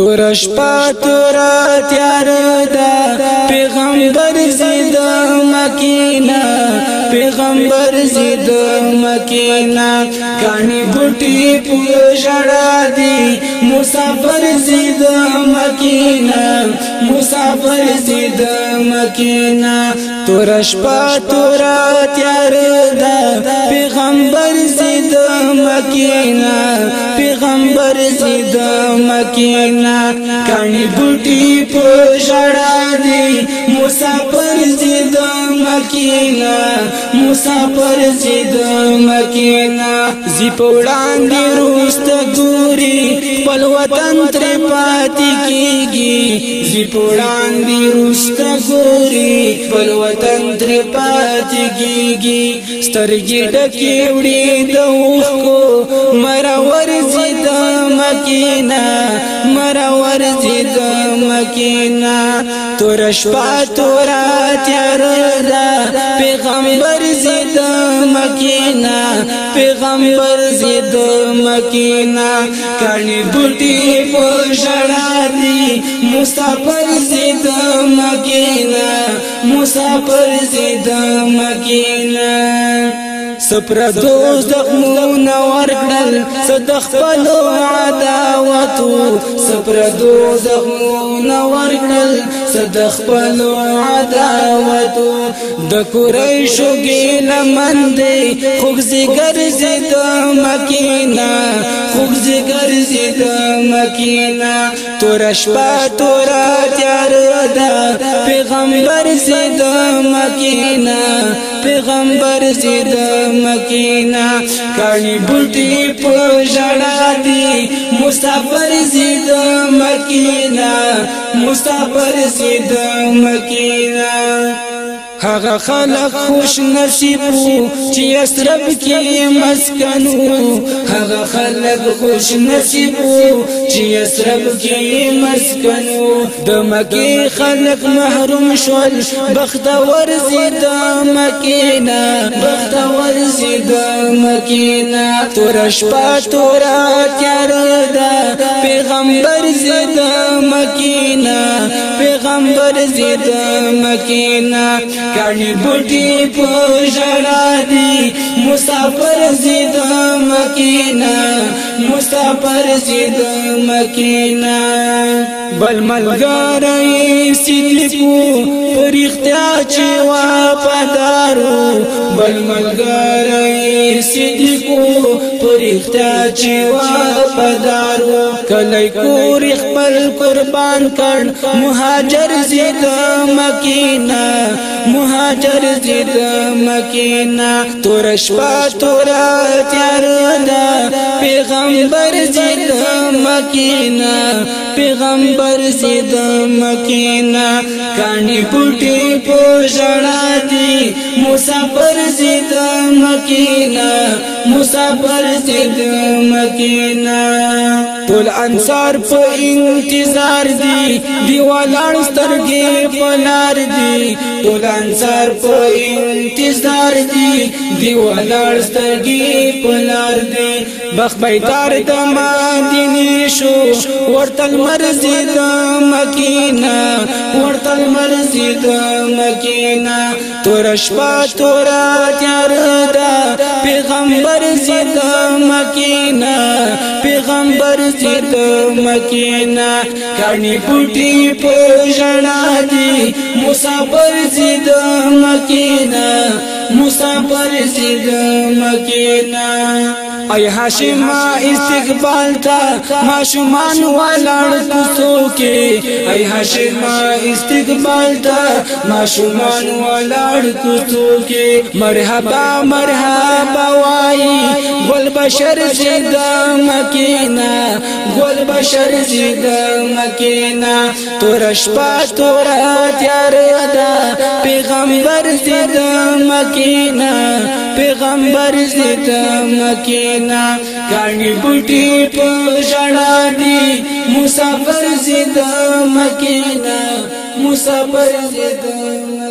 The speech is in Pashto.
تور شپه تور تیار دا پیغمبر زید مکینا پیغمبر زید مکینا کانی بوټی پوجړا دی مسافر زید مکینا مسافر زید مکینا تور شپه تور تیار دا پیغمبر زید مکینا مکینا کانی بوٹی پو جڑا دی مسافر زید مکینا مسافر زید مکینا زی پوڑان دی روست دوری پل وطن تر پاتی کی گی زی پوڑان دی روست دوری پل وطن تر پاتی کی گی سترگی ڈکی وڑی دوخ کو مرا ورزی مکینا مرا ورځي د مکینا تور شپه تور تیار دا پیغمبر زید مکینا پیغمبر زید مکینا کانی بوټي په شړادي مسافر زید مکینا مسافر زید مکینا سپر دوز دغمون ورکړل صدق پلو عداوتو سپر دوز دغمون ورکړل صدق پلو عداوتو د قریشو ګیل مندې خوږ زیګر زید مکینا خوږ زیګر زید مکینا تور شپا تور تیار دا پیغمبر زید مکینا پیغمبر زید مکینا کانی بوټی په ژړا دی مسافر زید مکینا مسافر زید مکینا هغه خلق خوش نصیبو چې اسرب کې مسکنو هغه خلق خوش نصیبو چې اسرب کې مسکنو د مکی خلق محروم شول بختور زیدا مکینا بختور زیدا مکینا تور شپه تور تیار ده پیغمبر زیدا مکینا پیغمبر زیدا مکینا کانی بوٹی پو جڑا دی مسافر زید مکینا مسافر زید مکینا بل ملګری سلیکو پر اختیار چې وا پدارو بل ملګری صدقو پرښتیا چې وفادارو کله کور خپل قربان کړ مهاجر زید مکینا مهاجر زید مکینا تور شپه تور تیار ده پیغمبر زید مکینا پیغمبر زید مکینا کانی پټي پوجړا مسافر زید مکینا مسافر زید مکینا ټول انصار په انتظار دي دیوالان سترګې پلار دي ټول انصار په انتظار دي دیوالان سترګې پلار دي بخ بیدار د مدینه شو ورتل مرزي د مکینا ورتل المرسي د مکینا تور شپه تور تیار دا پیغمبر سي د مکینا پیغمبر سي د مکینا کانی پټي په جنا دي مسافر سي د مکینا مسافر سیګم کینا ای هاشم استقبال تا ما شومان ولړ کوڅو کې ای هاشم استقبال تا ما شومان ولړ کوڅو کې مرحبا مرحبا وای ګل بشر سیګم کینا ګل بشر سیګم کینا تور شپه تور تیار ده پیغمبر زید مکینا پیغمبر زید مکینا کانی بوٹی په ژړا دی مسافر زید مکینا مسافر زید مکینا